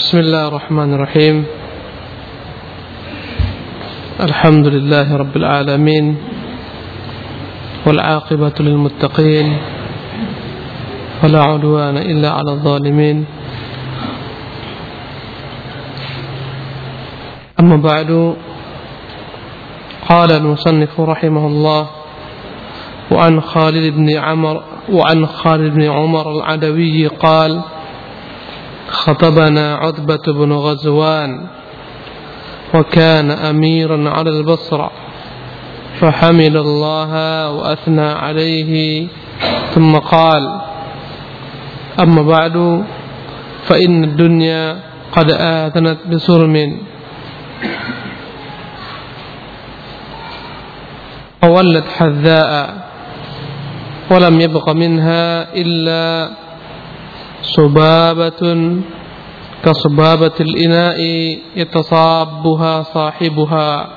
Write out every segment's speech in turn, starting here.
بسم الله الرحمن الرحيم الحمد لله رب العالمين والعاقبة للمتقين ولا عدوان إلا على الظالمين أما بعد قال المصنف رحمه الله وعن خالد بن عمر وعن خالد بن عمر العدوي قال خطبنا عتبة بن غزوان وكان أميرا على البصرة فحمد الله وأثنى عليه ثم قال أما بعد فإن الدنيا قد آذنت بسرم. وولت حذاء ولم يبق منها إلا صبابة كصبابة الإناء يتصابها صاحبها.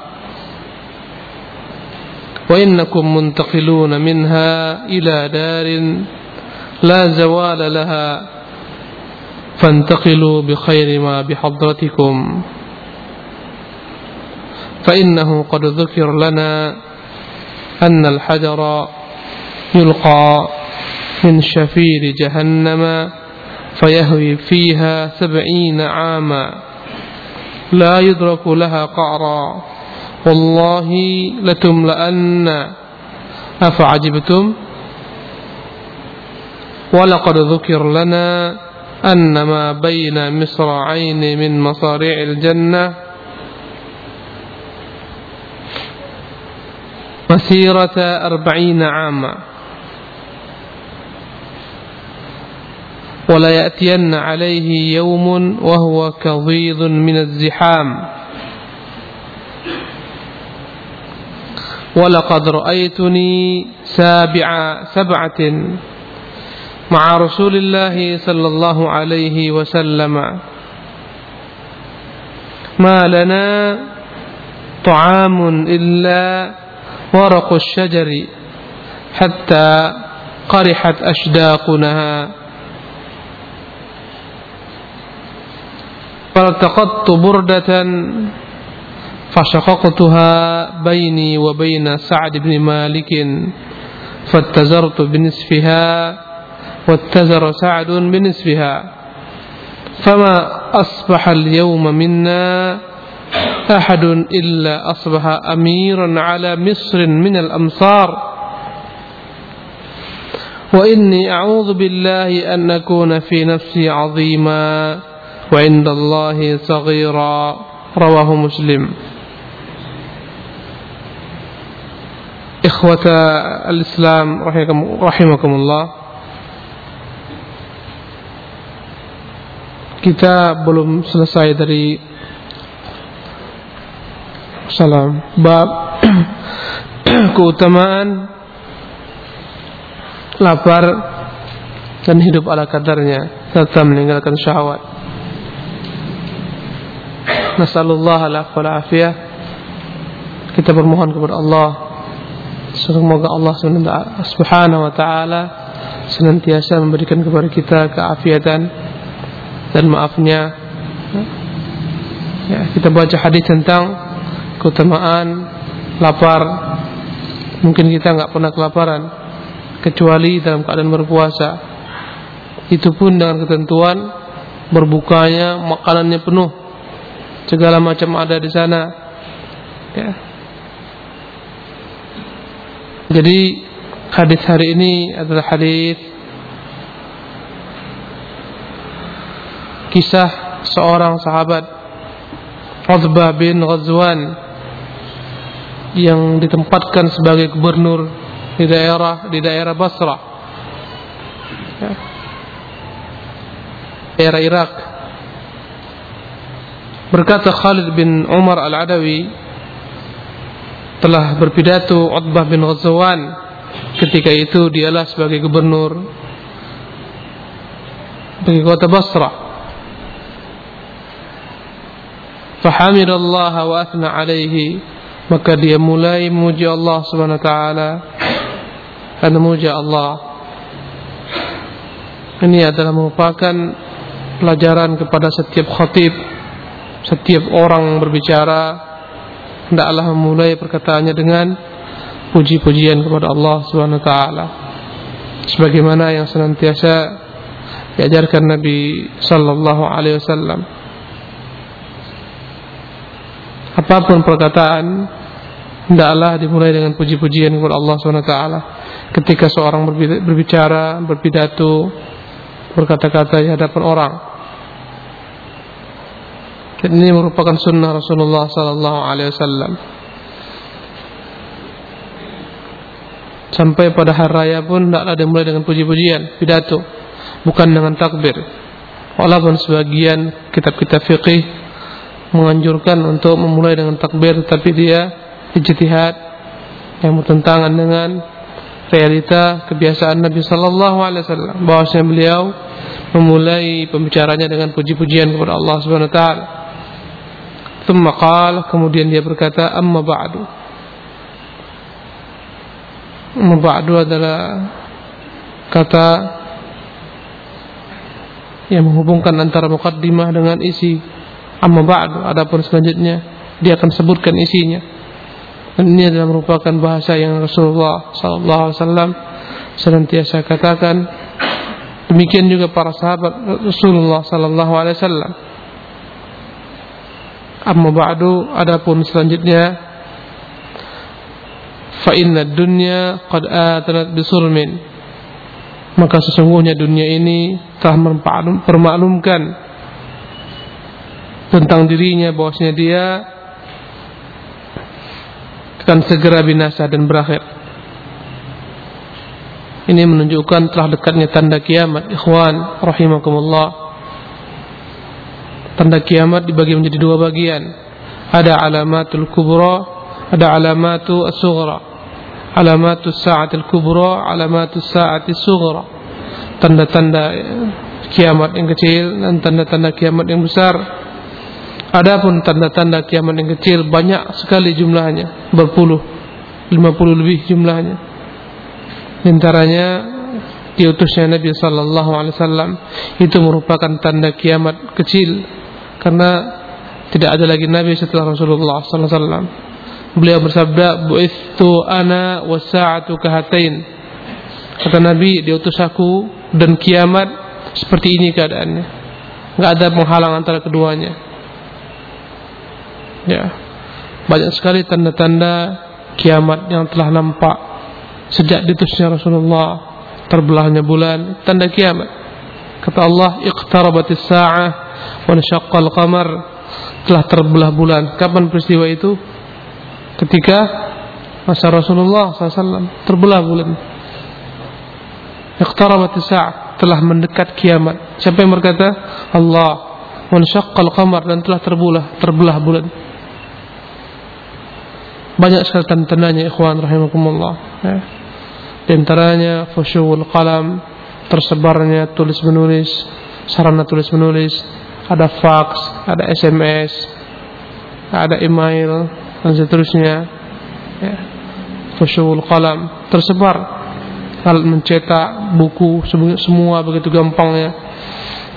وإنكم منتقلون منها إلى دار لا زوال لها. فانتقلوا بخير ما بحضرتكم. فإنه قد ذكر لنا أن الحجر يلقى من شفير جهنم فيهوي فيها سبعين عاما لا يدرك لها قعرا والله لتملأن. أفعجبتم؟ ولقد ذكر لنا أن ما بين مصرعين من مصاريع الجنة مسيرة أربعين عاما. ولا يأتين عليه يوم وهو كظيظ من الزحام. ولقد رأيتني سابع سبعة مع رسول الله صلى الله عليه وسلم. ما لنا طعام إلا ورق الشجر حتى قرحت أشداقنا. فالتقطت بردة فشققتها بيني وبين سعد بن مالك فاتزرت بنصفها واتزر سعد بنصفها. فما أصبح اليوم منا أحد إلا أصبح أميرا على مصر من الأمصار. وإني أعوذ بالله أن أكون في نفسي عظيما. وعند الله صغيرا رواه مسلم إخوة الإسلام رحمكم الله kita belum selesai dari salam bab keutamaan lapar dan hidup ala kadarnya serta meninggalkan syahwat. Nasallallahu alaihi wa Kita bermohon kepada Allah semoga Allah Subhanahu wa taala senantiasa memberikan kepada kita keafiatan dan maafnya. Ya, kita baca hadis tentang keutamaan lapar. Mungkin kita nggak pernah kelaparan kecuali dalam keadaan berpuasa. Itu pun dengan ketentuan berbukanya makanannya penuh. Segala macam ada di sana. Ya. Jadi hadis hari ini adalah hadis kisah seorang sahabat Utbah bin Ghazwan yang ditempatkan sebagai gubernur di daerah di daerah Basra ya. daerah Irak berkata Khalid bin Umar Al-Adawi telah berpidato Utbah bin Ghazwan ketika itu dialah sebagai gubernur bagi kota Basra fahamidallah wa athna alaihi maka dia mulai memuji Allah Subhanahu wa taala. Dan memuji Allah ini adalah merupakan pelajaran kepada setiap khatib, setiap orang berbicara, hendaklah memulai perkataannya dengan puji-pujian kepada Allah Subhanahu wa taala. Sebagaimana yang senantiasa diajarkan Nabi sallallahu alaihi wasallam. Apa pun perkataan hendaklah dimulai dengan puji-pujian kepada Allah Subhanahu taala. Ketika seorang berbicara, berpidato, berkata-kata di hadapan orang. Ini merupakan sunnah Rasulullah sallallahu alaihi wasallam. Sampai pada hari raya pun tidaklah dimulai dengan puji-pujian, pidato, bukan dengan takbir. Walaupun sebagian kitab-kitab fikih menganjurkan untuk memulai dengan takbir, tapi dia ijtihad yang bertentangan dengan realita kebiasaan Nabi sallallahu alaihi wasallam bahwasanya beliau memulai pembicaranya dengan puji-pujian kepada Allah Subhanahu wa taala. Thumma qala kemudian dia berkata amma ba'du Mubadu adalah kata yang menghubungkan antara mukaddimah dengan isi. Amma ba'du, adapun selanjutnya dia akan sebutkan isinya. Dan ini adalah merupakan bahasa yang Rasulullah sallallahu alaihi wasallam senantiasa katakan. Demikian juga para sahabat Rasulullah sallallahu alaihi wasallam. Amma ba'du, adapun selanjutnya fa inna dunya qad atanat bisulmin maka sesungguhnya dunia ini telah mempermaklumkan tentang dirinya bahwasanya dia akan segera binasa dan berakhir. Ini menunjukkan telah dekatnya tanda kiamat, ikhwan rahimakumullah. Tanda kiamat dibagi menjadi dua bagian. Ada alamatul kubra, ada alamatu as-sughra alamatu sa'atil kubra alamatu sa'atil sughra. Tanda-tanda kiamat yang kecil dan tanda-tanda kiamat yang besar. Adapun tanda-tanda kiamat yang kecil banyak sekali jumlahnya berpuluh 50 lebih jumlahnya. Antaranya diutusnya Nabi sallallahu alaihi wasallam itu merupakan tanda kiamat kecil karena tidak ada lagi nabi setelah Rasulullah wasallam Beliau bersabda, "Bu'istu ana wasa'atu kahatain." Kata Nabi, diutus aku dan kiamat seperti ini keadaannya. Enggak ada penghalang antara keduanya. Ya. Banyak sekali tanda-tanda kiamat yang telah nampak sejak diutusnya Rasulullah terbelahnya bulan tanda kiamat kata Allah iqtarabatis sa'ah wa syaqqal qamar telah terbelah bulan kapan peristiwa itu ketika masa Rasulullah SAW terbelah bulan. Iqtarabat sa'ah telah mendekat kiamat. Siapa yang berkata? Allah. Wansyaqqal qamar dan telah terbelah terbelah bulan. Banyak sekali tanda-tandanya ikhwan rahimakumullah. Ya. Di antaranya fusyul qalam, tersebarnya tulis menulis, sarana tulis menulis, ada fax, ada SMS, ada email, dan seterusnya. Ya. Fusyul qalam. Tersebar. Hal mencetak buku semua begitu gampangnya.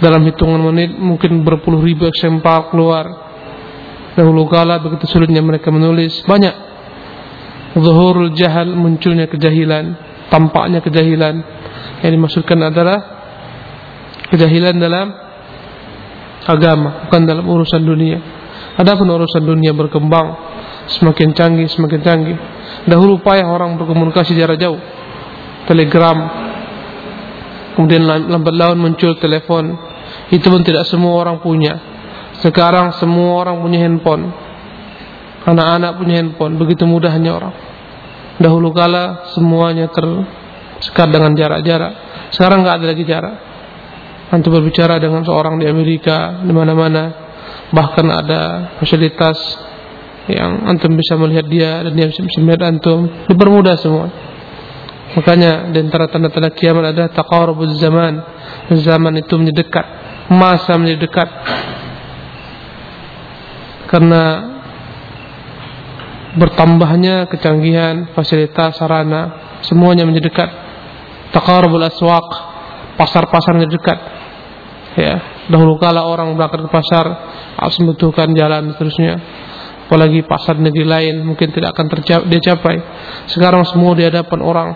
Dalam hitungan menit mungkin berpuluh ribu eksemplar keluar. Dahulu kala begitu sulitnya mereka menulis. Banyak. Zuhurul jahal munculnya kejahilan. Tampaknya kejahilan. Yang dimaksudkan adalah kejahilan dalam agama bukan dalam urusan dunia adapun urusan dunia berkembang semakin canggih, semakin canggih. Dahulu payah orang berkomunikasi jarak jauh. Telegram. Kemudian lambat laun muncul telepon. Itu pun tidak semua orang punya. Sekarang semua orang punya handphone. Anak-anak punya handphone. Begitu mudahnya orang. Dahulu kala semuanya tersekat dengan jarak-jarak. Sekarang nggak ada lagi jarak. Antum berbicara dengan seorang di Amerika, di mana-mana, bahkan ada fasilitas yang antum bisa melihat dia dan dia bisa melihat antum. Dipermudah semua. Makanya di antara tanda-tanda kiamat ada taqarubuz zaman. Zaman itu menjadi dekat. Masa menjadi dekat. Karena bertambahnya kecanggihan fasilitas sarana semuanya menjadi dekat. Taqarubul aswaq pasar-pasar menjadi dekat ya Dahulu kala orang berangkat ke pasar harus membutuhkan jalan seterusnya. Apalagi pasar negeri lain mungkin tidak akan tercapai, dia capai. Sekarang semua di hadapan orang.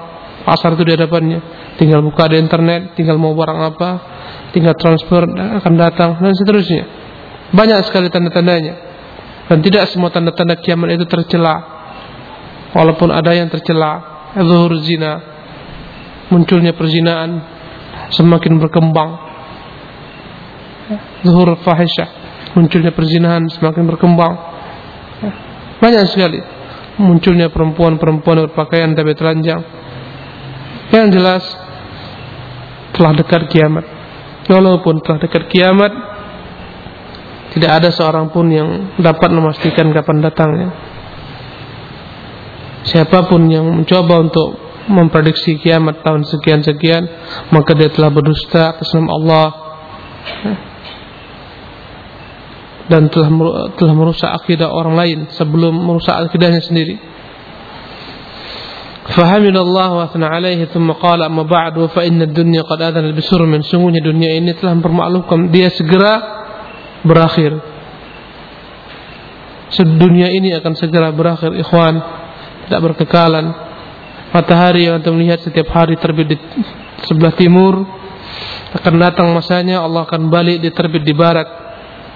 Pasar itu di hadapannya. Tinggal buka di internet, tinggal mau barang apa, tinggal transfer akan datang dan seterusnya. Banyak sekali tanda-tandanya. Dan tidak semua tanda-tanda kiamat itu tercela. Walaupun ada yang tercela, zuhur zina, munculnya perzinaan semakin berkembang zuhur fahisyah. Munculnya perzinahan semakin berkembang. Banyak sekali. Munculnya perempuan-perempuan berpakaian tapi telanjang. Yang jelas telah dekat kiamat. Walaupun telah dekat kiamat tidak ada seorang pun yang dapat memastikan kapan datangnya. Siapa pun yang mencoba untuk memprediksi kiamat tahun sekian-sekian maka dia telah berdusta atas nama Allah dan telah telah merusak akidah orang lain sebelum merusak akidahnya sendiri. فحمد الله واثنى عليه ثم قال أما بعد فإن الدنيا قد أذن بسر من sungguhnya dunia ini telah mempermaklumkan dia segera berakhir dunia ini akan segera berakhir ikhwan tidak berkekalan matahari yang anda melihat setiap hari terbit di sebelah timur akan datang masanya Allah akan balik di terbit di barat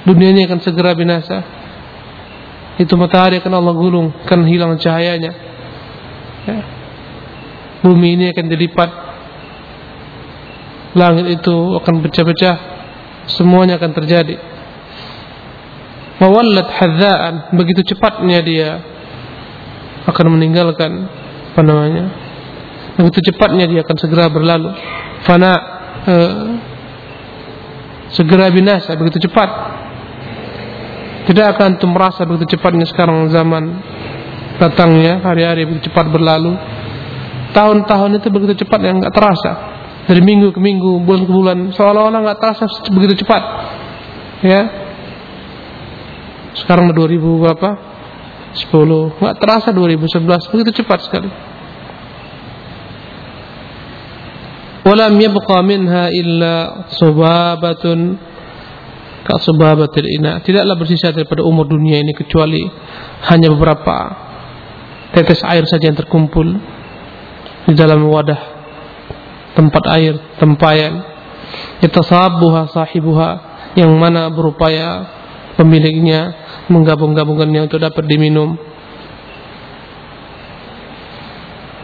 dunia ini akan segera binasa. Itu matahari akan Allah gulung, akan hilang cahayanya. Ya. Bumi ini akan dilipat. Langit itu akan pecah-pecah. Semuanya akan terjadi. Mawallat hadzaan, begitu cepatnya dia akan meninggalkan apa namanya? Begitu cepatnya dia akan segera berlalu. Fana eh, segera binasa begitu cepat tidak akan tuh merasa begitu cepatnya sekarang zaman datangnya hari-hari begitu cepat berlalu. Tahun-tahun itu begitu cepat yang nggak terasa. Dari minggu ke minggu, bulan ke bulan, seolah-olah nggak terasa begitu cepat. Ya. Sekarang 2000 berapa? 10. Nggak terasa 2011, begitu cepat sekali. Walam yabqa minha illa subabatun Kasubabatil ina Tidaklah bersisa daripada umur dunia ini Kecuali hanya beberapa Tetes air saja yang terkumpul Di dalam wadah Tempat air Tempayan. Itasabuha sahibuha Yang mana berupaya Pemiliknya Menggabung-gabungkannya untuk dapat diminum.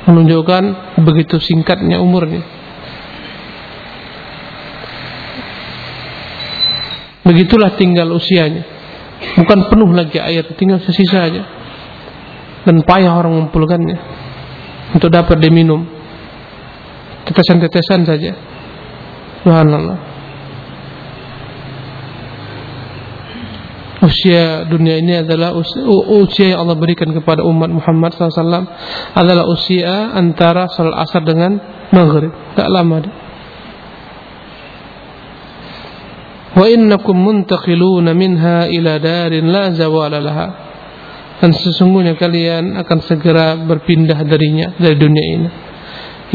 Menunjukkan Begitu singkatnya umurnya Begitulah tinggal usianya. Bukan penuh lagi air, tinggal sesisa saja. Dan payah orang mengumpulkannya untuk dapat diminum. Tetesan-tetesan saja. Subhanallah. Usia dunia ini adalah usia, yang Allah berikan kepada umat Muhammad SAW adalah usia antara salat asar dengan maghrib. Tak lama dia. Wa innakum muntaqiluna minha ila darin la zawala laha. Dan sesungguhnya kalian akan segera berpindah darinya dari dunia ini.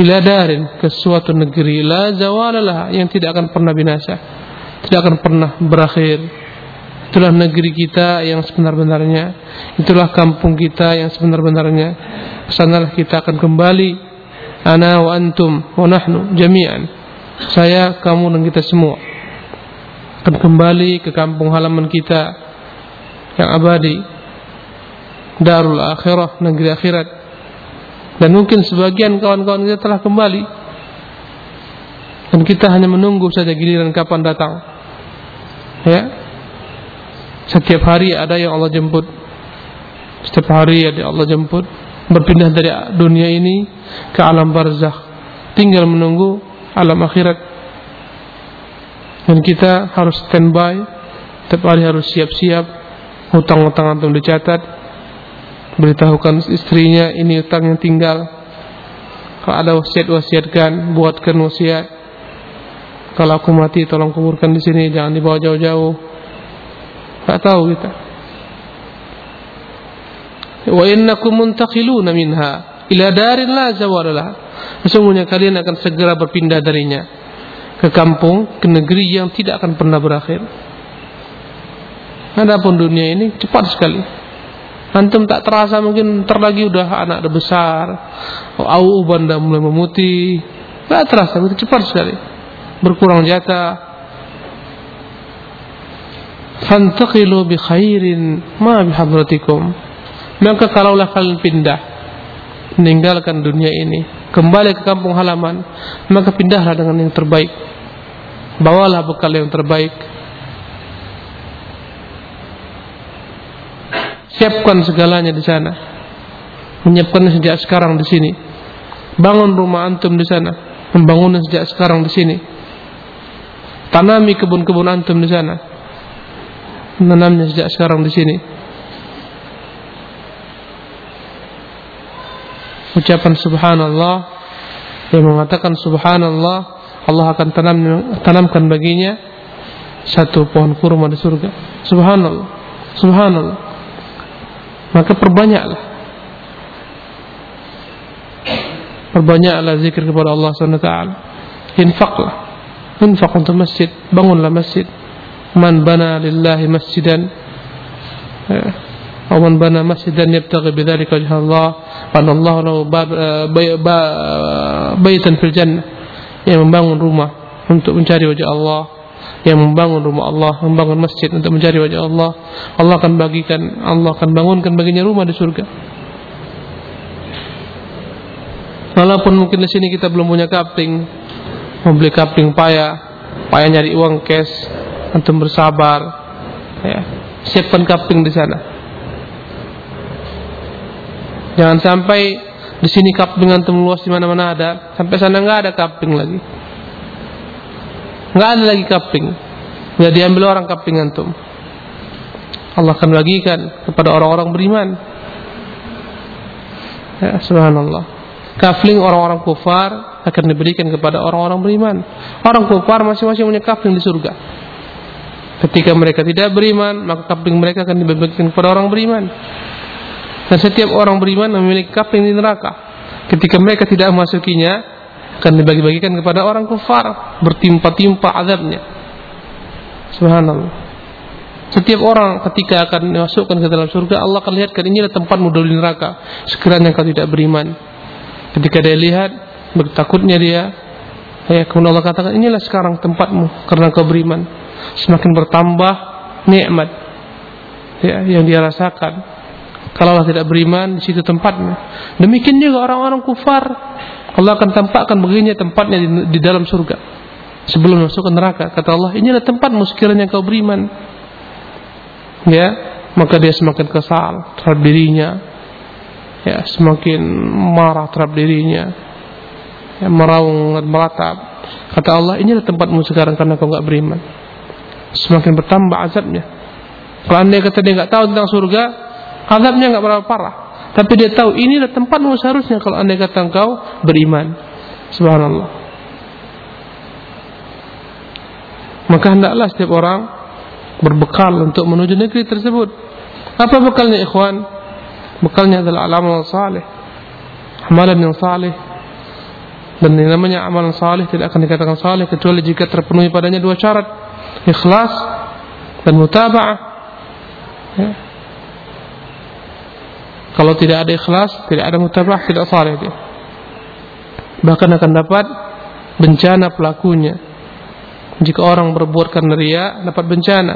Ila darin ke suatu negeri la zawala laha yang tidak akan pernah binasa tidak akan pernah berakhir. Itulah negeri kita yang sebenar-benarnya. Itulah kampung kita yang sebenar-benarnya. Ke sanalah kita akan kembali. Ana wa antum wa nahnu jami'an. Saya kamu dan kita semua akan kembali ke kampung halaman kita yang abadi darul akhirah negeri akhirat. Dan mungkin sebagian kawan-kawan kita telah kembali. Dan kita hanya menunggu saja giliran kapan datang. Ya. Setiap hari ada yang Allah jemput. Setiap hari ada yang Allah jemput. Berpindah dari dunia ini ke alam barzakh. Tinggal menunggu alam akhirat dan kita harus standby setiap hari harus siap-siap hutang-hutang antum dicatat beritahukan istrinya ini hutang yang tinggal. Kalau ada wasiat wasiatkan buatkan wasiat. Kalau aku mati tolong kuburkan di sini jangan dibawa jauh-jauh. Tak tahu kita. Wa innakum muntaqiluna minha. Ila darin la zawala sesungguhnya kalian akan segera berpindah darinya ke kampung, ke negeri yang tidak akan pernah berakhir. Adapun dunia ini cepat sekali. Antum tak terasa mungkin terlagi udah anak udah besar, au uban udah mulai memutih, tak terasa itu cepat sekali. Berkurang jatah. Fantaqilu bi khairin ma bi hadratikum. Maka kalaulah kalian pindah meninggalkan dunia ini, kembali ke kampung halaman, maka pindahlah dengan yang terbaik. Bawalah bekal yang terbaik Siapkan segalanya di sana. Menyiapkannya sejak sekarang di sini. Bangun rumah antum di sana. Membangunnya sejak sekarang di sini. Tanami kebun-kebun antum di sana. Menanamnya sejak sekarang di sini. Ucapan subhanallah. Yang mengatakan subhanallah. Allah akan tanam, tanamkan baginya satu pohon kurma di surga. Subhanallah. Subhanallah. Maka perbanyaklah. Perbanyaklah zikir kepada Allah SWT infaklah infak untuk masjid. Bangunlah masjid. Man bana lillahi masjidan أو من بنى مسجدا يبتغي بذلك وجه الله بنى الله له بيتا في الجنة yang membangun rumah untuk mencari wajah Allah yang membangun rumah Allah, membangun masjid untuk mencari wajah Allah, Allah akan bagikan, Allah akan bangunkan baginya rumah di surga. Walaupun mungkin di sini kita belum punya kapling, membeli kapling payah, payah nyari uang cash, antum bersabar, ya, siapkan kapling di sana. Jangan sampai di sini kapling antum luas di mana-mana ada, sampai sana nggak ada kapling lagi. Nggak ada lagi kaping. Nggak diambil orang kaping antum. Allah akan bagikan kepada orang-orang beriman. Ya subhanallah. Kafling orang-orang kufar akan diberikan kepada orang-orang beriman. Orang kufar masing-masing punya kafling di surga. Ketika mereka tidak beriman maka kafling mereka akan dibagikan kepada orang beriman dan setiap orang beriman memiliki kafling di neraka. Ketika mereka tidak memasukinya akan dibagi-bagikan kepada orang kafir bertimpa-timpa azabnya. Subhanallah. Setiap orang ketika akan dimasukkan ke dalam surga Allah akan lihatkan inilah tempatmu di neraka. Sekiranya kau tidak beriman. Ketika dia lihat bertakutnya dia ya kemudian Allah katakan inilah sekarang tempatmu karena kau beriman. Semakin bertambah nikmat ya, yang dia rasakan kalau Allah tidak beriman di situ tempatnya. Demikian juga orang-orang kufar. Allah akan tampakkan baginya tempatnya di, di dalam surga. Sebelum masuk ke neraka. Kata Allah inilah tempatmu sekiranya kau beriman. Ya maka dia semakin kesal terhadap dirinya. Ya semakin marah terhadap dirinya. Ya, meraung dan meratap. Kata Allah inilah tempatmu sekarang karena kau nggak beriman. Semakin bertambah azabnya. Kalau anda kata dia nggak tahu tentang surga azabnya nggak berapa parah tapi dia tahu inilah tempatmu seharusnya kalau anda kata engkau beriman. Subhanallah. Maka hendaklah setiap orang berbekal untuk menuju negeri tersebut. Apa bekalnya ikhwan? Bekalnya adalah amal saleh. Amalan yang saleh. Dan yang namanya amalan saleh tidak akan dikatakan saleh kecuali jika terpenuhi padanya dua syarat. Ikhlas dan mutaba'ah. Ya. Kalau tidak ada ikhlas, tidak ada mutabah, tidak saleh dia. Bahkan akan dapat bencana pelakunya. Jika orang berbuat karena ria, dapat bencana.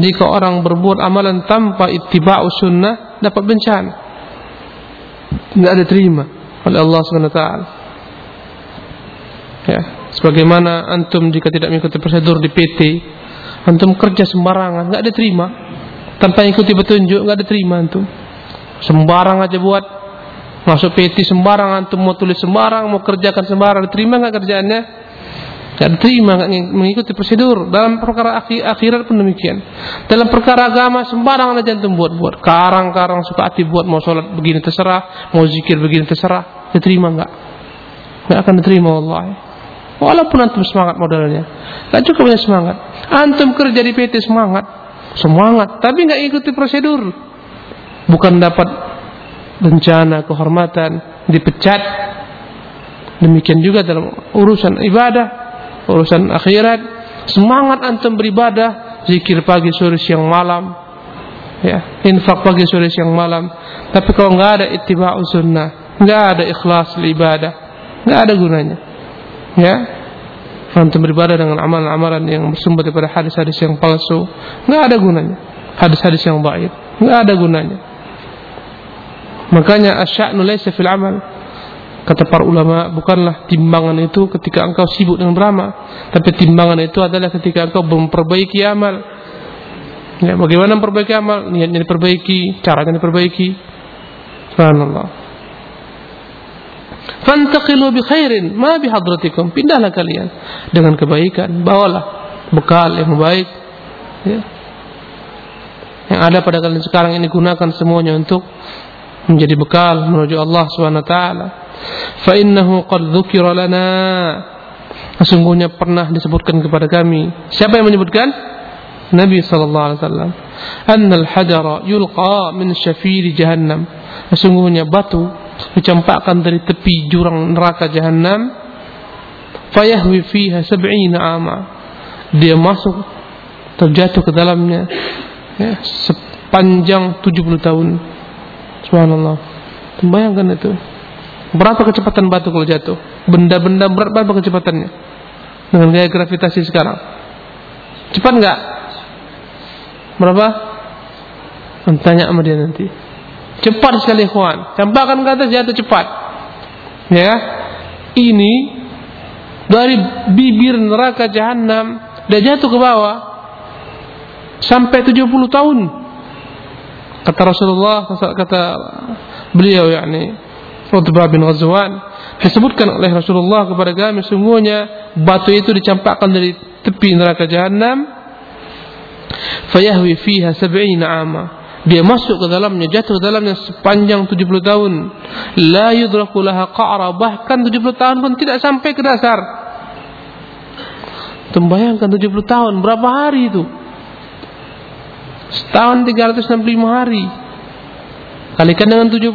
Jika orang berbuat amalan tanpa ittiba'u sunnah, dapat bencana. Tidak ada terima oleh Allah SWT. Ya, sebagaimana antum jika tidak mengikuti prosedur di PT, antum kerja sembarangan, nggak ada terima. Tanpa ikuti petunjuk, nggak ada terima antum sembarang aja buat. Masuk PT sembarang antum mau tulis sembarang mau kerjakan sembarang terima nggak kerjaannya? Nggak terima nggak mengikuti prosedur. Dalam perkara akhirat pun demikian. Dalam perkara agama sembarang aja antum buat buat karang-karang suka hati buat mau sholat begini terserah mau zikir begini terserah. Diterima nggak? Nggak akan diterima Allah walaupun antum semangat modalnya. Nggak cukup punya semangat. Antum kerja di PT semangat. Semangat tapi nggak ikuti prosedur bukan dapat bencana kehormatan dipecat demikian juga dalam urusan ibadah urusan akhirat, semangat antum beribadah, zikir pagi sore siang malam, ya, infak pagi sore siang malam. Tapi kalau nggak ada ittiba'us sunnah, nggak ada ikhlas ibadah, nggak ada gunanya. Ya, antum beribadah dengan amalan-amalan yang bersumber daripada hadis-hadis yang palsu, nggak ada gunanya. Hadis-hadis yang baik, nggak ada gunanya. Makanya asya'nu laysa fil amal. Kata para ulama, bukanlah timbangan itu ketika engkau sibuk dengan beramal, tapi timbangan itu adalah ketika engkau memperbaiki amal. Ya, bagaimana memperbaiki amal? Niatnya diperbaiki, caranya diperbaiki. Subhanallah. Fantaqilu bi khairin ma bi hadratikum. Pindahlah kalian dengan kebaikan, bawalah bekal yang baik. Ya. Yang ada pada kalian sekarang ini gunakan semuanya untuk menjadi bekal menuju Allah taala. Fa innahu qad dzukira lana. Sesungguhnya pernah disebutkan kepada kami. Siapa yang menyebutkan? Nabi sallallahu alaihi wasallam. Annal hajara yulqa min syafiri jahannam. Sesungguhnya batu dicampakkan dari tepi jurang neraka jahanam. Fayahwi fiha sab'ina ama. Dia masuk terjatuh ke dalamnya ya, sepanjang 70 tahun. Subhanallah. Bayangkan itu. Berapa kecepatan batu kalau jatuh? Benda-benda berat berapa kecepatannya? Dengan gaya gravitasi sekarang. Cepat nggak? Berapa? Tanya sama dia nanti. Cepat sekali kawan. Campakkan ke atas jatuh cepat. Ya. Ini dari bibir neraka jahanam dia jatuh ke bawah sampai 70 tahun Kata Rasulullah kata beliau yakni Utbah bin Ghazwan disebutkan oleh Rasulullah kepada kami sungguhnya batu itu dicampakkan dari tepi neraka jahanam fayahwi fiha sab'ina ama. Dia masuk ke dalamnya jatuh ke dalamnya sepanjang 70 tahun. La yudraku laha qa'ra bahkan 70 tahun pun tidak sampai ke dasar. Membayangkan 70 tahun berapa hari itu Setahun 365 hari. Kalikan dengan 70.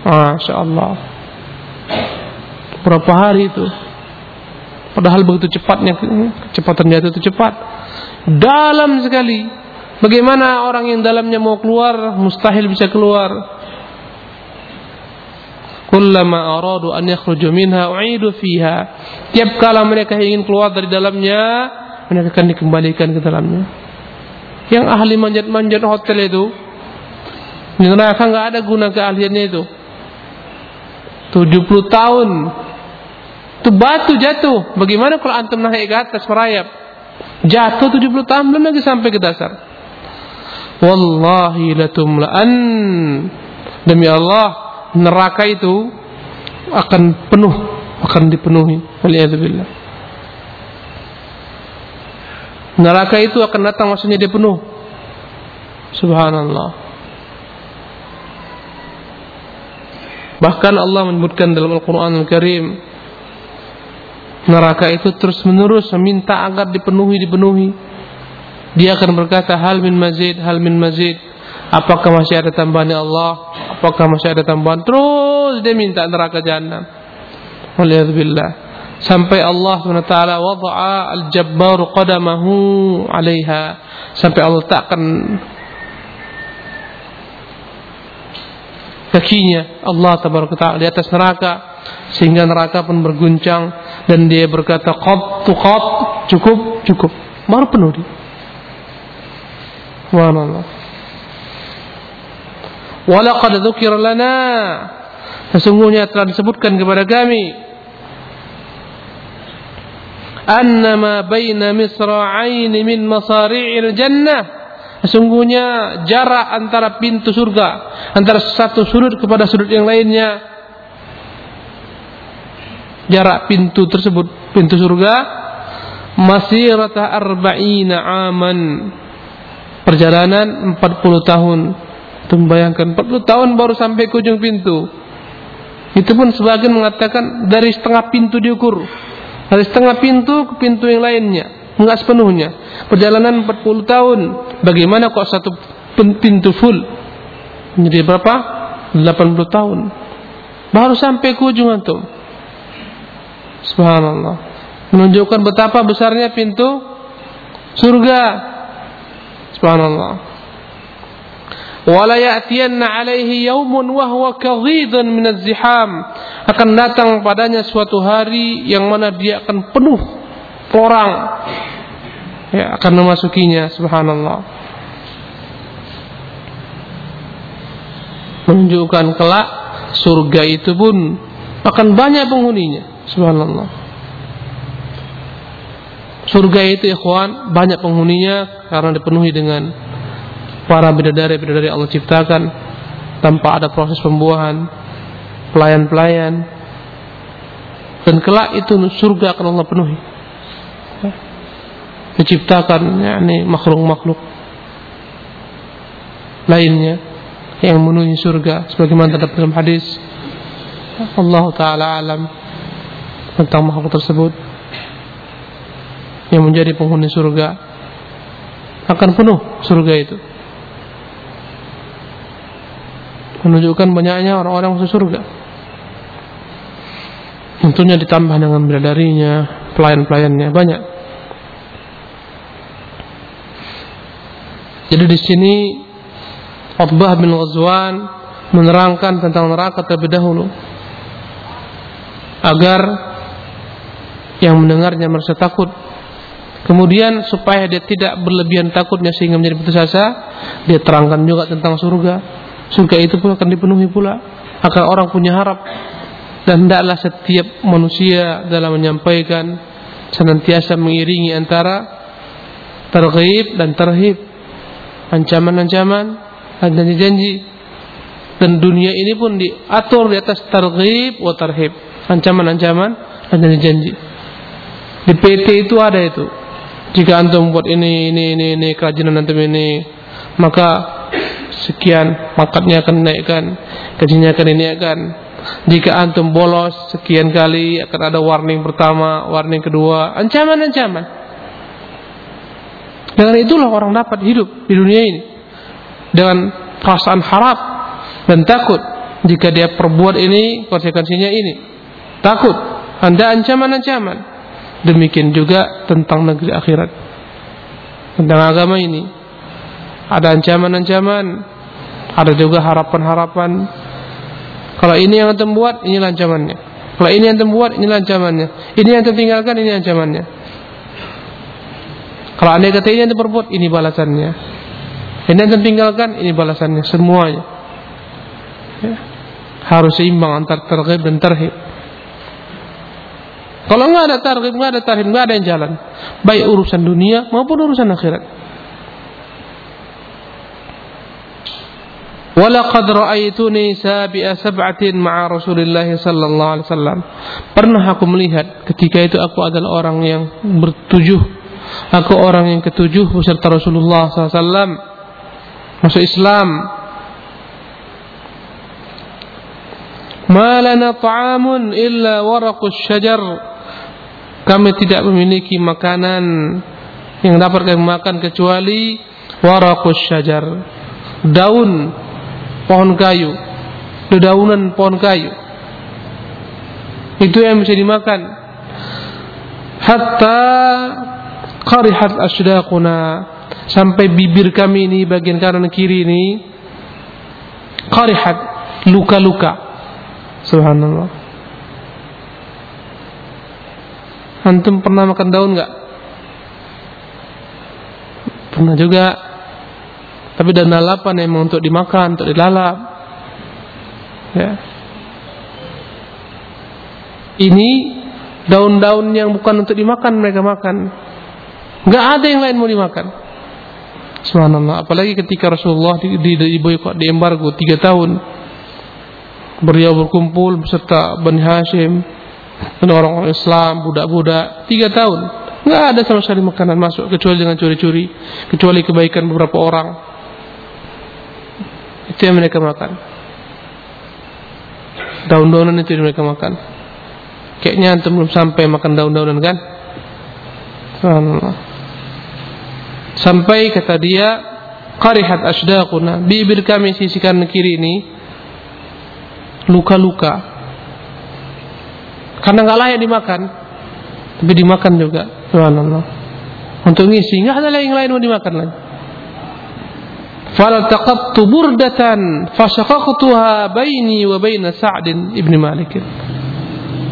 Masya Allah. Berapa hari itu? Padahal begitu cepatnya kecepatan jatuh itu cepat. Dalam sekali. Bagaimana orang yang dalamnya mau keluar mustahil bisa keluar. Kullama aradu an yakhruju minha u'idu fiha. Tiap kala mereka ingin keluar dari dalamnya, mereka akan dikembalikan ke dalamnya. Yang ahli manjat-manjat hotel itu di neraka nggak ada guna keahliannya itu. 70 tahun itu batu jatuh. Bagaimana kalau antum naik ke atas merayap? Jatuh 70 tahun belum lagi sampai ke dasar. Wallahi latumla'an Demi Allah neraka itu akan penuh, akan dipenuhi. Waliyadzubillah. Neraka itu akan datang maksudnya dia penuh. Subhanallah. Bahkan Allah menyebutkan dalam Al-Quran Al-Karim Neraka itu terus menerus meminta agar dipenuhi, dipenuhi. Dia akan berkata hal min mazid, hal min mazid. Apakah masih ada tambahan ya Allah? Apakah masih ada tambahan? Terus dia minta neraka jahannam. Waliyahzubillah sampai Allah SWT wada'a al-jabbar qadamahu 'alaiha. Sampai Allah takkan kakinya Allah taala di atas neraka. Sehingga neraka pun berguncang dan dia berkata qad tuqat cukup cukup. Baru penuh dia? Subhanallah. Walaqad dzukira lana. Sesungguhnya telah disebutkan kepada kami annama baina misra'ain min masari'il jannah. Sesungguhnya jarak antara pintu surga antara satu sudut kepada sudut yang lainnya jarak pintu tersebut pintu surga masirata arba'ina aman. Perjalanan 40 tahun. Membayangkan 40 tahun baru sampai ke ujung pintu. Itu pun sebagian mengatakan dari setengah pintu diukur dari setengah pintu ke pintu yang lainnya. Enggak sepenuhnya. Perjalanan 40 tahun. Bagaimana kok satu pintu full? Menjadi berapa? 80 tahun. Baru sampai ke ujung antum. Subhanallah. menunjukkan betapa besarnya pintu surga. Subhanallah. Wala ya'tiyanna alaihi yaumun wa huwa kadhidun min az-ziham. Akan datang padanya suatu hari yang mana dia akan penuh orang ya akan memasukinya subhanallah. Menunjukkan kelak surga itu pun akan banyak penghuninya subhanallah. Surga itu ikhwan banyak penghuninya karena dipenuhi dengan para bidadari-bidadari Allah ciptakan tanpa ada proses pembuahan, pelayan-pelayan. Dan kelak itu surga akan Allah penuhi. Diciptakan yakni makhluk-makhluk lainnya yang memenuhi surga sebagaimana terdapat dalam hadis Allah taala alam tentang makhluk tersebut yang menjadi penghuni surga akan penuh surga itu menunjukkan banyaknya orang-orang masuk surga. Tentunya ditambah dengan bidadarinya pelayan-pelayannya banyak. Jadi di sini Utbah bin Ghazwan menerangkan tentang neraka terlebih dahulu. Agar yang mendengarnya merasa takut. Kemudian supaya dia tidak berlebihan takutnya sehingga menjadi putus asa, dia terangkan juga tentang surga. Surga itu pun akan dipenuhi pula. Agar orang punya harap. Dan hendaklah setiap manusia dalam menyampaikan senantiasa mengiringi antara tergib dan terhib. Ancaman-ancaman dan janji-janji. Dan dunia ini pun diatur di atas tergib wa terhib. Ancaman-ancaman dan janji-janji. Di PT itu ada itu. Jika antum buat ini ini ini ini kerajinan antum ini maka sekian pangkatnya akan dinaikkan gajinya akan dinaikkan. Jika antum bolos sekian kali akan ada warning pertama warning kedua ancaman-ancaman. Dengan itulah orang dapat hidup di dunia ini. Dengan perasaan harap dan takut jika dia perbuat ini konsekuensinya ini. Takut anda ancaman-ancaman. Demikian juga tentang negeri akhirat. Tentang agama ini. Ada ancaman-ancaman. Ada juga harapan-harapan. Kalau ini yang antum buat, ini ancamannya. Kalau ini yang antum buat, ini ancamannya. Ini yang antum tinggalkan, ini ancamannya. Kalau anda kata ini yang antum perbuat, ini balasannya. Ini yang antum tinggalkan, ini balasannya. Semuanya. Ya. Harus seimbang antara terghib dan terhib. Kalau nggak ada targhib, nggak ada tarhib, nggak ada yang jalan. Baik urusan dunia maupun urusan akhirat. Walaqad ra'aituni sabi'a sab'atin ma'a Rasulillah sallallahu alaihi wasallam. Pernah aku melihat ketika itu aku adalah orang yang bertujuh. Aku orang yang ketujuh beserta Rasulullah SAW masuk Islam. Ma lana ta'amun illa waraqus syajar kami tidak memiliki makanan yang dapat kami makan kecuali warakus syajar daun pohon kayu. Dedaunan pohon kayu. Itu yang bisa dimakan. Hatta qarihat asydaquna sampai bibir kami ini bagian kanan kiri ini qarihat luka-luka. Subhanallah. Antum pernah makan daun nggak? Pernah juga. Tapi daun lalapan memang untuk dimakan, untuk dilalap. Ya. Ini daun-daun yang bukan untuk dimakan mereka makan. Nggak ada yang lain mau dimakan. Subhanallah. Apalagi ketika Rasulullah di, di, di, di embargo tiga tahun. Beliau berkumpul beserta Bani Hashim dan orang-orang Islam, budak-budak, tiga tahun. Nggak ada sama sekali makanan masuk kecuali dengan curi-curi, kecuali kebaikan beberapa orang. Itu yang mereka makan. Daun-daunan itu yang mereka makan. Kayaknya antum belum sampai makan daun-daunan kan? Sampai kata dia, qarihat ashdaquna, bibir kami sisi kanan kiri ini luka-luka karena nggak layak dimakan. tapi dimakan juga subhanallah untuk ngisi nggak ada yang lain mau dimakan lagi faltaqattu burdatan fashaqaqtuha baini wa baina Sa'd ibn Malik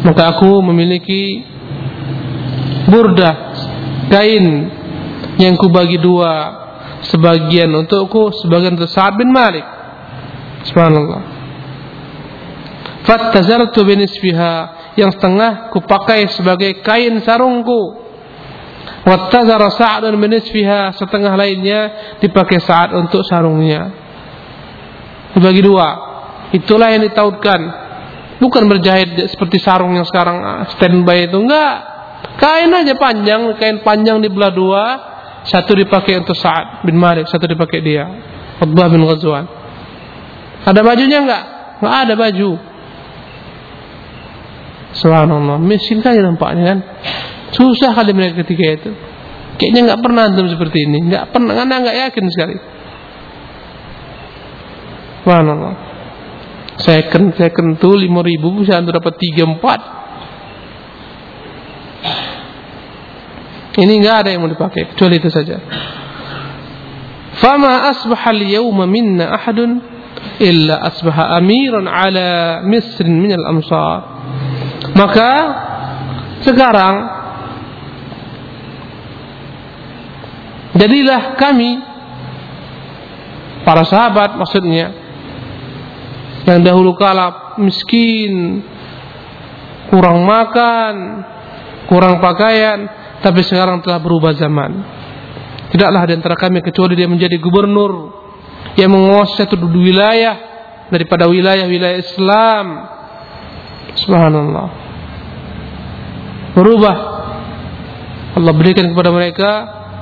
maka aku memiliki burdah kain yang kubagi dua sebagian untukku sebagian untuk Sa'ad bin Malik. Subhanallah. Fattazartu binisfiha yang setengah kupakai sebagai kain sarungku wattazara Sa'ad binisfiha setengah lainnya dipakai Sa'ad untuk sarungnya. Dibagi dua. Itulah yang ditautkan. Bukan berjahit seperti sarung yang sekarang ah, standby itu. Enggak. Kain aja panjang kain panjang dibelah dua satu dipakai untuk Sa'ad bin Malik satu dipakai dia. Utbah bin Ghazwan. Ada bajunya enggak? Enggak ada baju. Subhanallah. Miskin kali nampaknya kan susah kali mereka ketika itu. Kayaknya enggak pernah antum seperti ini. Enggak pernah karena enggak yakin sekali. Subhanallah. Second second tuh lima ribu bisa antum dapat tiga empat. Ini enggak ada yang mau dipakai kecuali itu saja. Fama asbaha al-yawma minna ahadun illa asbaha amiran ala Misr min al-amsar. Maka sekarang jadilah kami para sahabat maksudnya yang dahulu kala miskin kurang makan kurang pakaian tapi sekarang telah berubah zaman. Tidaklah di antara kami kecuali dia menjadi gubernur yang menguasai satu wilayah daripada wilayah-wilayah Islam. Subhanallah. Berubah. Allah berikan kepada mereka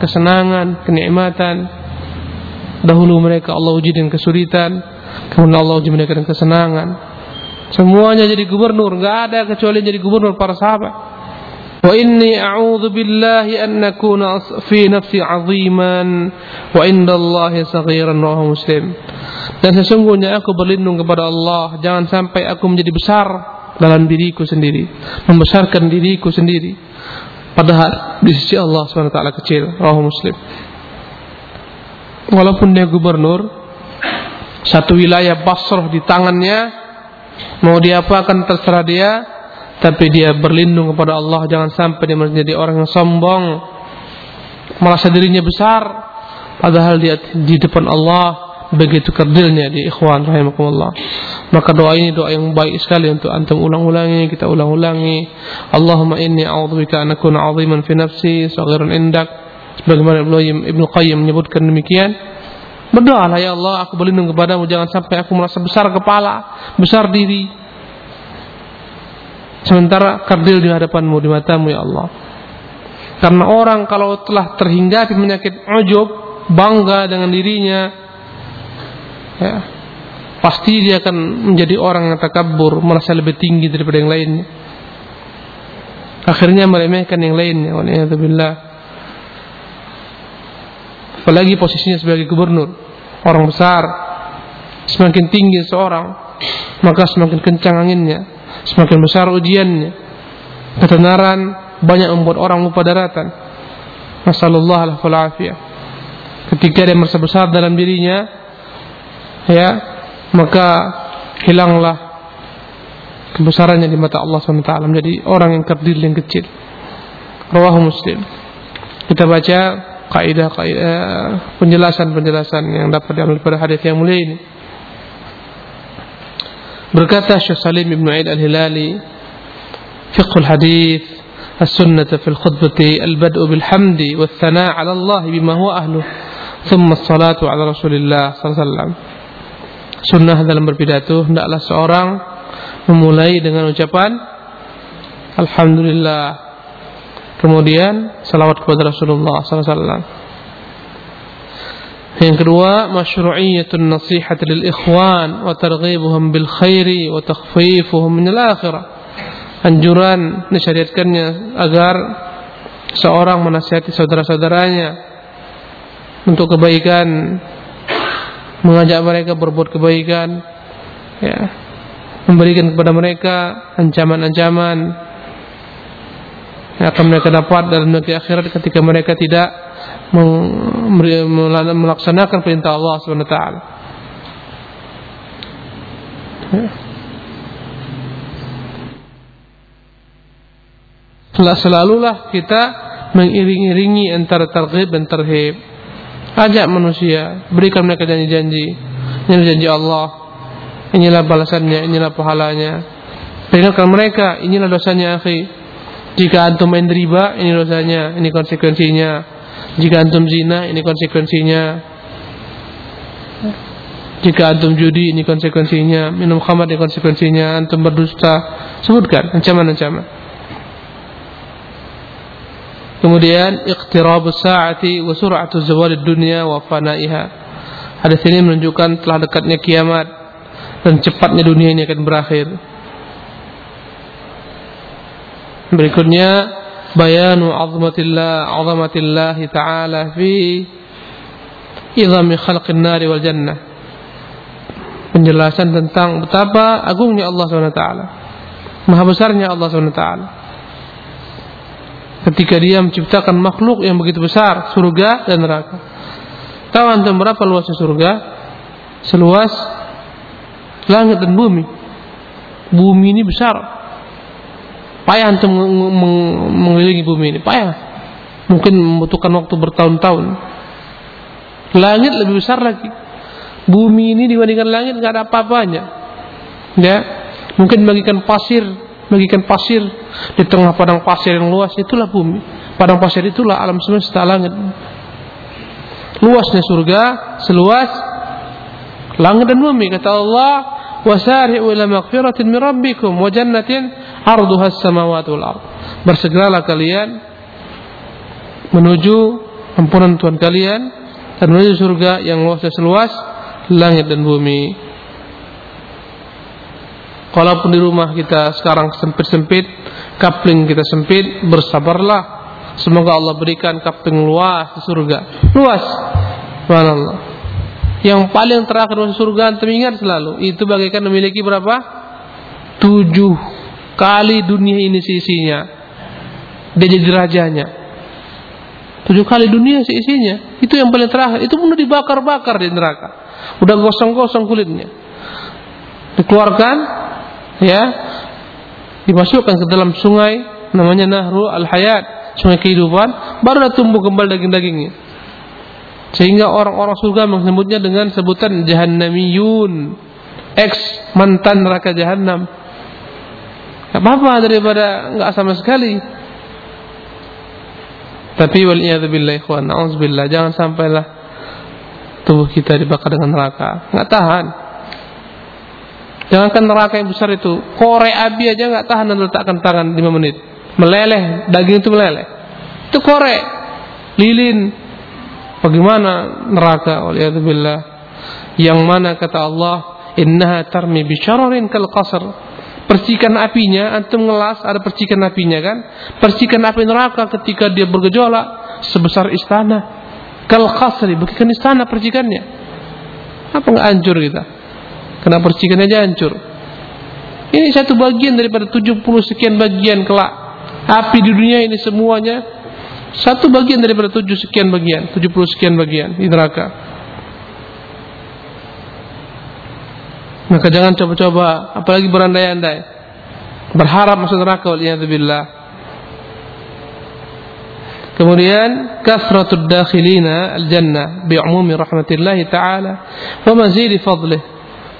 kesenangan, kenikmatan. Dahulu mereka Allah uji dengan kesulitan, kemudian Allah uji mereka dengan kesenangan. Semuanya jadi gubernur, nggak ada kecuali jadi gubernur para sahabat. Wa inni a'udzu billahi an nakuna fi nafsi 'aziman wa indallahi saghiran wa Muslim. Dan sesungguhnya aku berlindung kepada Allah, jangan sampai aku menjadi besar dalam diriku sendiri, membesarkan diriku sendiri padahal di sisi Allah SWT kecil roh muslim. Walaupun dia gubernur satu wilayah Basrah di tangannya mau diapakan terserah dia tapi dia berlindung kepada Allah jangan sampai dia menjadi orang yang sombong merasa dirinya besar padahal dia di depan Allah begitu kerdilnya di ikhwan rahimakumullah. Maka doa ini doa yang baik sekali untuk antum ulang-ulangi kita ulang-ulangi. Allahumma inni a'udzubika an akuna 'aziman fi nafsi saghiran indak. Sebagaimana Ibnu Qayyim menyebutkan demikian. Berdoalah ya Allah aku berlindung kepadamu. Jangan sampai aku merasa besar kepala besar diri. Sementara kerdil di hadapanmu, di matamu ya Allah. Karena orang kalau telah terhinggapi penyakit ujub, bangga dengan dirinya, ya, pasti dia akan menjadi orang yang takabur, merasa lebih tinggi daripada yang lainnya. Akhirnya meremehkan yang lainnya. Apalagi posisinya sebagai gubernur, orang besar, semakin tinggi seorang, maka semakin kencang anginnya, semakin besar ujiannya. Ketenaran banyak membuat orang lupa daratan. Masallallahu alaihi Ketika dia merasa besar dalam dirinya, ya, maka hilanglah kebesarannya di mata Allah SWT menjadi orang yang kerdil yang kecil. Rawahu Muslim. Kita baca kaidah kaidah penjelasan penjelasan yang dapat diambil pada hadis yang mulia ini. Berkata Syekh Salim Ibn Aid Al-Hilali Fiqhul Hadith السنة في الخطبة البدء بالحمد والثناء على الله بما هو أهله ثم الصلاة على رسول الله صلى الله عليه وسلم Sunnah dalam berpidato hendaklah seorang memulai dengan ucapan Alhamdulillah kemudian salawat kepada Rasulullah wasallam Yang kedua, masyru'iyyatun nasihat lil ikhwan wa targhibuhum bil khairi wa takhfifuhum min al akhirah. Anjuran disyariatkannya agar seorang menasihati saudara-saudaranya untuk kebaikan, mengajak mereka berbuat kebaikan, ya, memberikan kepada mereka ancaman-ancaman yang akan mereka dapat dalam negeri akhirat ketika mereka tidak melaksanakan perintah Allah Subhanahu wa taala. Selalulah kita mengiring-iringi antara targhib dan terhib. Ajak manusia, berikan mereka janji-janji. Ini janji Allah. Inilah balasannya, inilah pahalanya. Peringatkan mereka, inilah dosanya akhi. Jika antum main riba, ini dosanya, ini konsekuensinya. Jika antum zina, ini konsekuensinya. Jika antum judi, ini konsekuensinya. Minum khamar, ini konsekuensinya. Antum berdusta, sebutkan ancaman-ancaman. Kemudian iqtirabus sa'ati wa sur'atu zawalid dunya wa fanaiha. Hadis ini menunjukkan telah dekatnya kiamat dan cepatnya dunia ini akan berakhir. Berikutnya bayanu azmatillah azamatillah taala fi izami khalqin nari wal jannah. Penjelasan tentang betapa agungnya Allah SWT Maha besarnya Allah SWT Ketika dia menciptakan makhluk yang begitu besar Surga dan neraka Tahu antum berapa luasnya surga? Seluas langit dan bumi Bumi ini besar Payah untuk mengelilingi bumi ini, payah. Mungkin membutuhkan waktu bertahun-tahun. Langit lebih besar lagi. Bumi ini dibandingkan langit nggak ada apa-apanya. Ya, mungkin bagikan pasir, bagikan pasir di tengah padang pasir yang luas itulah bumi. Padang pasir itulah alam semesta langit. Luasnya surga seluas langit dan bumi kata Allah wasari'u ila maghfiratin min rabbikum wa jannatin arduha samawati wal ard. Bersegeralah kalian menuju ampunan Tuhan kalian dan menuju surga yang luasnya seluas langit dan bumi. Kalaupun di rumah kita sekarang sempit-sempit, kapling kita sempit, bersabarlah. Semoga Allah berikan kapling luas di surga. Luas. Subhanallah. Yang paling terakhir masuk surga antum ingat selalu itu bagaikan memiliki berapa? Tujuh kali dunia ini seisinya. Dia jadi rajanya. Tujuh kali dunia seisinya. Itu yang paling terakhir. Itu pun dibakar-bakar di neraka. Udah gosong-gosong kulitnya. Dikeluarkan, ya, dimasukkan ke dalam sungai namanya Nahru Al-Hayat, sungai kehidupan, baru tumbuh kembali daging-dagingnya. Sehingga orang-orang surga menyebutnya dengan sebutan jahannamiyun, ex mantan neraka jahanam. apa-apa daripada enggak sama sekali. Tapi wal billah ikhwan, na'udzubillah, jangan sampailah tubuh kita dibakar dengan neraka. Enggak tahan. Jangankan neraka yang besar itu, korek api aja enggak tahan dan letakkan tangan 5 menit. Meleleh, daging itu meleleh. Itu korek, lilin. Bagaimana neraka waliyadzubillah? Yang mana kata Allah, "Innaha tarmi bi syararin kal qasr." Percikan apinya, antum ngelas ada percikan apinya kan? Percikan api neraka ketika dia bergejolak sebesar istana. Kal qasri, bukan istana percikannya. Apa nggak hancur kita? Kena percikannya aja hancur. Ini satu bagian daripada 70 sekian bagian kelak. Api di dunia ini semuanya satu bagian daripada 7 sekian bagian, 70 sekian bagian di neraka. Maka jangan coba-coba, apalagi berandai-andai. Berharap masuk neraka waliyadzubillah. Kemudian kasratud dakhilina al-jannah bi'umumi rahmatillahi ta'ala wa mazidi fadlih.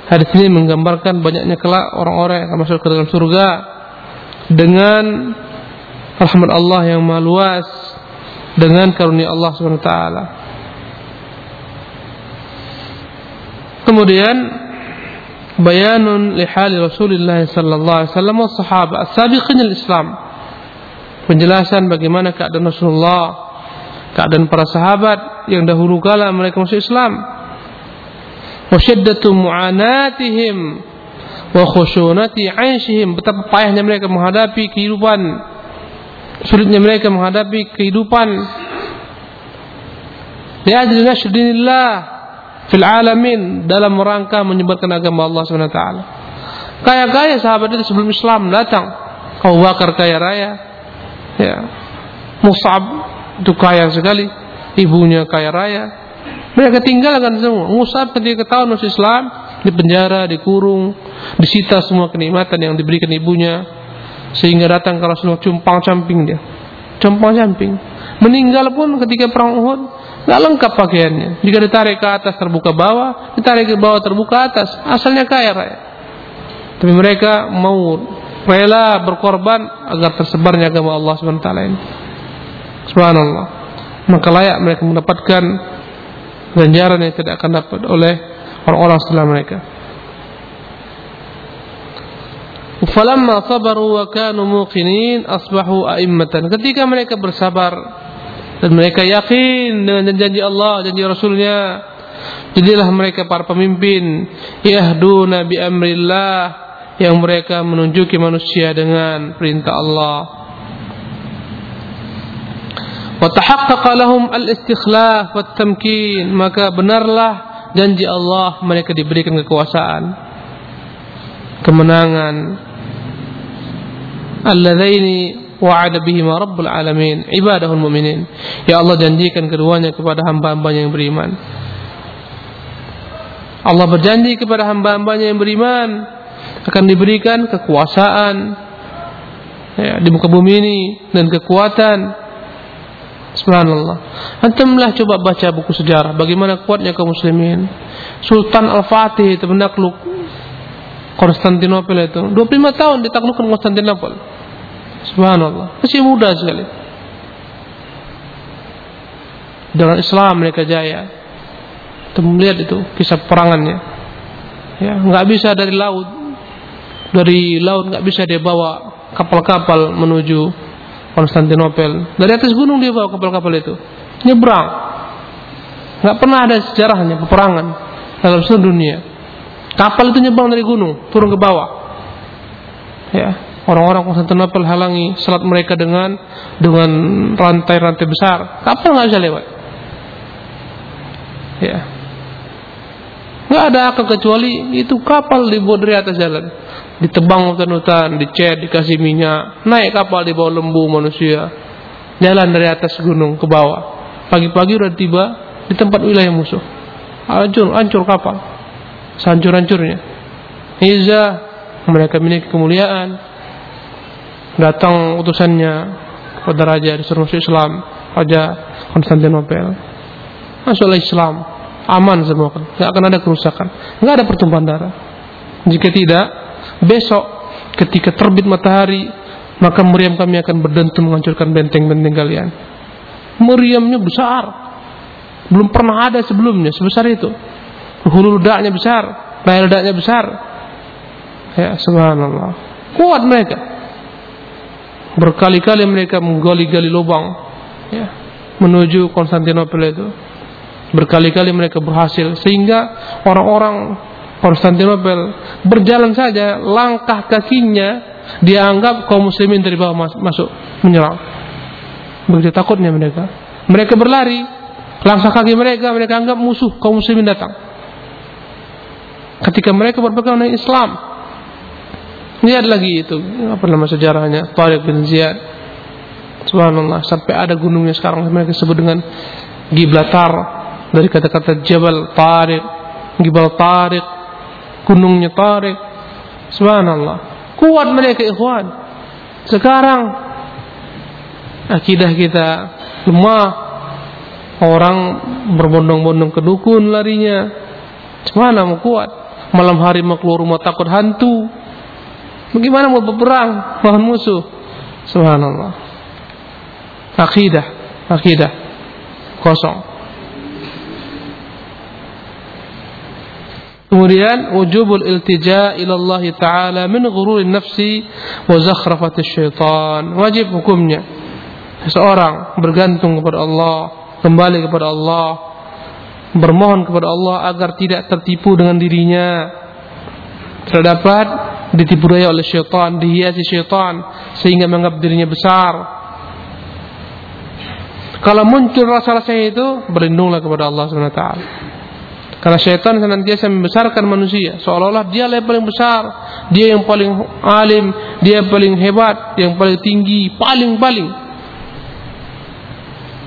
Hadis ini menggambarkan banyaknya kelak orang-orang yang akan masuk ke dalam surga dengan rahmat Allah yang maha luas dengan karunia Allah Subhanahu wa taala. Kemudian bayanun li hali Rasulullah sallallahu alaihi wasallam wa sahabat as-sabiqin al-Islam. Penjelasan bagaimana keadaan Rasulullah, keadaan para sahabat yang dahulu kala mereka masuk Islam. Wa mu'anatihim wa betapa payahnya mereka menghadapi kehidupan sulitnya mereka menghadapi kehidupan. Ya ajli fil alamin dalam rangka menyebarkan agama Allah taala. Kaya-kaya sahabat itu sebelum Islam datang. Abu Bakar kaya raya. Ya. Mus'ab itu kaya sekali, ibunya kaya raya. Mereka tinggalkan semua. Mus'ab ketika ketahuan masuk Islam, di penjara, dikurung, disita semua kenikmatan yang diberikan ibunya, sehingga datang ke Rasulullah cumpang camping dia. Cumpang camping. Meninggal pun ketika perang Uhud, nggak lengkap pakaiannya. Jika ditarik ke atas terbuka bawah, ditarik ke bawah terbuka atas. Asalnya kaya raya. Tapi mereka mau rela berkorban agar tersebarnya agama Allah SWT ini. Subhanallah. Maka layak mereka mendapatkan ganjaran yang tidak akan dapat oleh orang-orang setelah mereka. Falamma sabaru wa kanu muqinin asbahu a'immatan. Ketika mereka bersabar dan mereka yakin dengan janji Allah, janji Rasulnya, jadilah mereka para pemimpin yahduna bi amrillah yang mereka menunjuki manusia dengan perintah Allah. Wa tahaqqaqa lahum al-istikhlaf maka benarlah janji Allah mereka diberikan kekuasaan. Kemenangan. Alladzaini wa'ada bihima rabbul alamin. Ibadahul mu'minin. Ya Allah janjikan keduanya kepada hamba-hambanya yang beriman. Allah berjanji kepada hamba-hambanya yang beriman akan diberikan kekuasaan ya, di muka bumi ini dan kekuatan Subhanallah. Antumlah coba baca buku sejarah bagaimana kuatnya kaum muslimin. Sultan Al-Fatih itu menakluk Konstantinopel itu 25 tahun ditaklukkan Konstantinopel. Subhanallah. Masih muda sekali. Dengan Islam mereka jaya. Kita melihat itu kisah perangannya. Ya, nggak bisa dari laut dari laut nggak bisa dia bawa kapal-kapal menuju Konstantinopel. Dari atas gunung dia bawa kapal-kapal itu. Nyebrang. Nggak pernah ada sejarahnya peperangan dalam seluruh dunia. Kapal itu nyebrang dari gunung, turun ke bawah. Ya, orang-orang Konstantinopel halangi salat mereka dengan dengan rantai-rantai besar. Kapal nggak bisa lewat. Ya, nggak ada akal kecuali itu kapal dibuat dari atas jalan ditebang hutan-hutan, dicet, dikasih minyak, naik kapal di bawah lembu manusia, jalan dari atas gunung ke bawah. Pagi-pagi udah tiba di tempat wilayah musuh. Hancur, hancur kapal. Hancur-hancurnya. Iza mereka memiliki kemuliaan. Datang utusannya kepada raja disuruh masuk Islam, Raja Konstantinopel. Masuklah Islam, aman semua kan, nggak akan ada kerusakan, nggak ada pertumpahan darah. Jika tidak, besok ketika terbit matahari maka meriam kami akan berdentum menghancurkan benteng-benteng kalian. Meriamnya besar. Belum pernah ada sebelumnya sebesar itu. Hulu ledaknya besar, layar ledaknya besar. Ya, subhanallah. Kuat mereka. Berkali-kali mereka menggali-gali lubang ya, menuju Konstantinopel itu. Berkali-kali mereka berhasil sehingga orang-orang Konstantinopel berjalan saja langkah kakinya dianggap kaum muslimin dari bawah masuk menyerang. Begitu takutnya mereka. Mereka berlari langkah kaki mereka mereka anggap musuh kaum muslimin datang. Ketika mereka berpegang dengan Islam lihat lagi itu apa nama sejarahnya? Tariq bin Ziyad. Subhanallah sampai ada gunungnya sekarang mereka sebut dengan Giblatar. Dari kata-kata Jabal Tariq Gibal Tariq gunungnya tarik. Subhanallah. Kuat mereka ikhwan. Sekarang akidah kita lemah. Orang berbondong-bondong ke dukun larinya. Gimana mau kuat? Malam hari mau keluar rumah takut hantu. Bagaimana mau berperang melawan musuh? Subhanallah. Akidah, akidah kosong. Kemudian wujubul iltija ila Allah taala min ghururin nafsi wa zakhrafati syaitan. Wajib hukumnya seseorang bergantung kepada Allah, kembali kepada Allah, bermohon kepada Allah agar tidak tertipu dengan dirinya. Terdapat ditipu daya oleh syaitan, dihiasi syaitan sehingga menganggap dirinya besar. Kalau muncul rasa-rasa itu, berlindunglah kepada Allah Subhanahu wa taala. Karena syaitan senantiasa membesarkan manusia seolah-olah dia yang paling besar, dia yang paling alim, dia yang paling hebat, yang paling tinggi, paling-paling.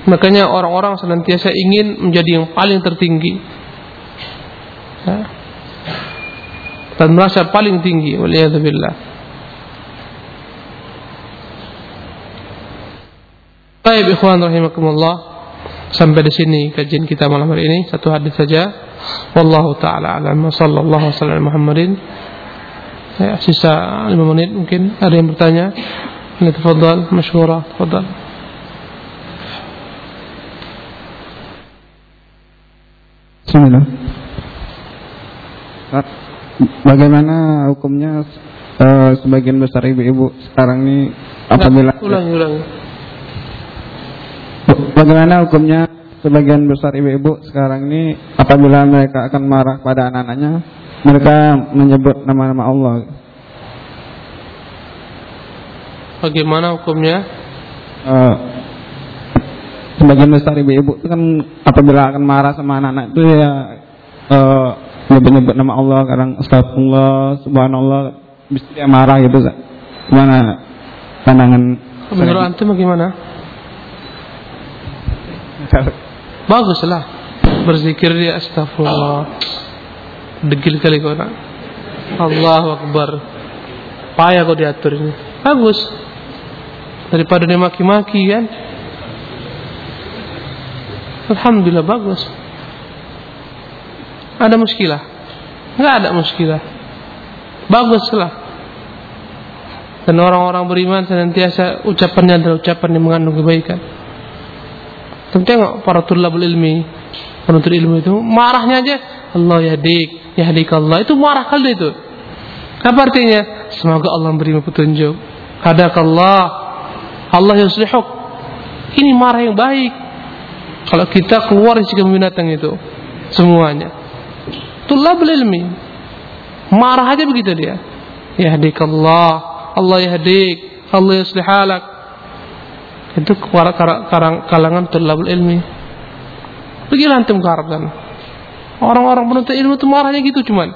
Makanya orang-orang senantiasa ingin menjadi yang paling tertinggi. Ya. Dan merasa paling tinggi. Waliyahzubillah. Baik ikhwan rahimakumullah. Sampai di sini kajian kita malam hari ini. Satu hadis saja. Wallahu taala alam. Sallallahu alaihi Muhammadin. Ya, sisa 5 menit mungkin ada yang bertanya. Tafadhal, masyhura, tafadhal. Bismillah. Bagaimana hukumnya uh, sebagian besar ibu-ibu sekarang ini apabila ulangi ulangi. Bagaimana hukumnya sebagian besar ibu-ibu sekarang ini apabila mereka akan marah pada anak-anaknya mereka menyebut nama-nama Allah. Bagaimana hukumnya? Uh, sebagian besar ibu-ibu itu kan apabila akan marah sama anak-anak itu ya uh, nyebut-nyebut nama Allah kadang astagfirullah subhanallah bisa dia marah gitu gimana pandangan menurut antum bagaimana baguslah berzikir dia astagfirullah degil kali kau nak Allahu Akbar payah kau diatur ini bagus daripada dia maki-maki kan Alhamdulillah bagus. Ada muskilah? Enggak ada muskilah. Baguslah. Dan orang-orang beriman senantiasa ucapannya adalah ucapan yang mengandung kebaikan. Dan tengok para tulabul ilmi, penuntut ilmu itu marahnya aja Allah yahdik, yahdik Allah. Itu marah kali itu. Apa artinya? Semoga Allah memberi petunjuk. Hadakallah. Allah yuslihuk. Ini marah yang baik. Kalau kita keluar dari sikap binatang itu semuanya. Tulab ilmi. Marah aja begitu dia. Yahdik Allah. Allah yahdik. Allah yuslih halak. Itu kalangan tulab ilmi. Pergilah antum ke Arab sana. Orang-orang penuntut ilmu itu marahnya gitu cuman.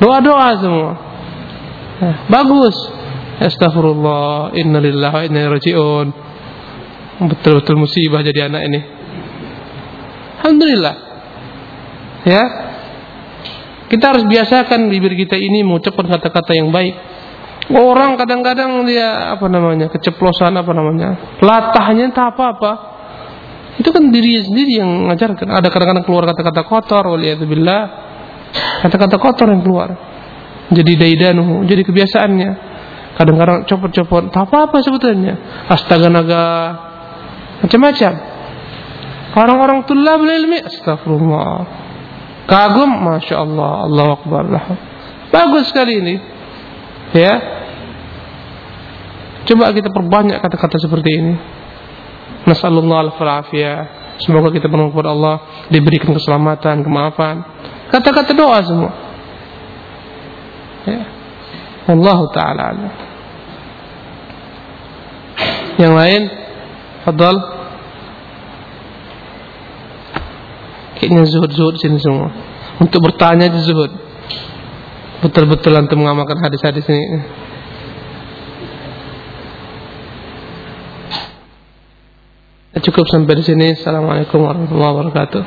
Doa-doa semua. Nah, bagus. Astagfirullah. Innalillahi wa inna raji'un betul-betul musibah jadi anak ini. Alhamdulillah. Ya. Kita harus biasakan bibir kita ini mengucapkan kata-kata yang baik. Orang kadang-kadang dia apa namanya keceplosan apa namanya latahnya tak apa-apa. Itu kan diri sendiri yang mengajarkan. Ada kadang-kadang keluar kata-kata kotor, waliyadzubillah. Kata-kata kotor yang keluar. Jadi daidanu, jadi kebiasaannya. Kadang-kadang copot-copot, tak apa-apa sebetulnya. Astaga naga, macam-macam. Orang-orang tulab ilmi, astagfirullah. Kagum, masya Allah, Allah akbar. Bagus sekali ini. Ya. Coba kita perbanyak kata-kata seperti ini. Nasallallahu al-afiyah. Semoga kita berdoa kepada Allah diberikan keselamatan, kemaafan. Kata-kata doa semua. Ya. Allah taala. Yang lain Fadal. Kayaknya zuhud-zuhud sini semua. Untuk bertanya di zuhud. Betul-betul antum mengamalkan hadis-hadis ini. Cukup sampai di sini. Assalamualaikum warahmatullahi wabarakatuh.